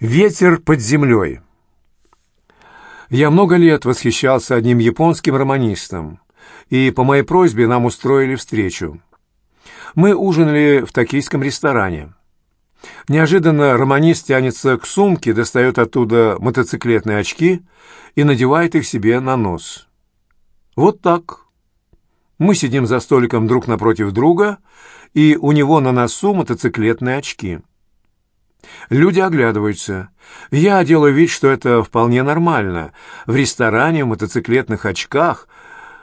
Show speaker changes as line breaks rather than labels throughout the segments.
Ветер под землей. Я много лет восхищался одним японским романистом, и по моей просьбе нам устроили встречу. Мы ужинали в токийском ресторане. Неожиданно романист тянется к сумке, достает оттуда мотоциклетные очки и надевает их себе на нос. Вот так. Мы сидим за столиком друг напротив друга, и у него на носу мотоциклетные очки. Люди оглядываются. Я делаю вид, что это вполне нормально. В ресторане в мотоциклетных очках.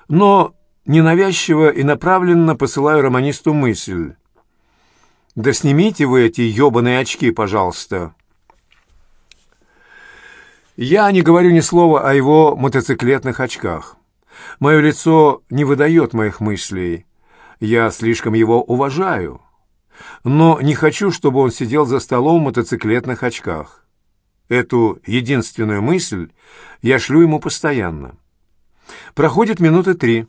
Но ненавязчиво и направленно посылаю романисту мысль. «Да снимите вы эти ёбаные очки, пожалуйста». Я не говорю ни слова о его мотоциклетных очках. Мое лицо не выдает моих мыслей. Я слишком его уважаю но не хочу, чтобы он сидел за столом в мотоциклетных очках. Эту единственную мысль я шлю ему постоянно. Проходит минуты три,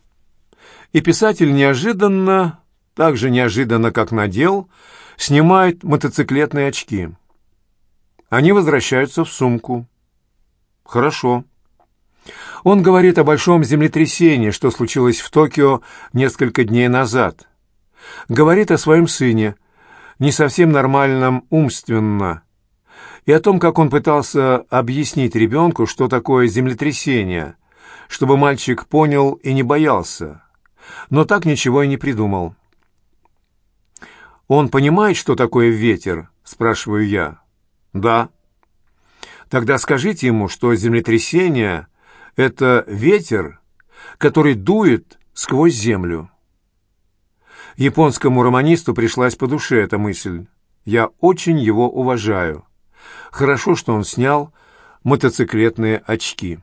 и писатель неожиданно, так же неожиданно, как надел, снимает мотоциклетные очки. Они возвращаются в сумку. Хорошо. Он говорит о большом землетрясении, что случилось в Токио несколько дней назад. Говорит о своем сыне – не совсем нормальном умственно, и о том, как он пытался объяснить ребенку, что такое землетрясение, чтобы мальчик понял и не боялся, но так ничего и не придумал. «Он понимает, что такое ветер?» — спрашиваю я. «Да». «Тогда скажите ему, что землетрясение — это ветер, который дует сквозь землю». Японскому романисту пришлась по душе эта мысль. Я очень его уважаю. Хорошо, что он снял мотоциклетные очки.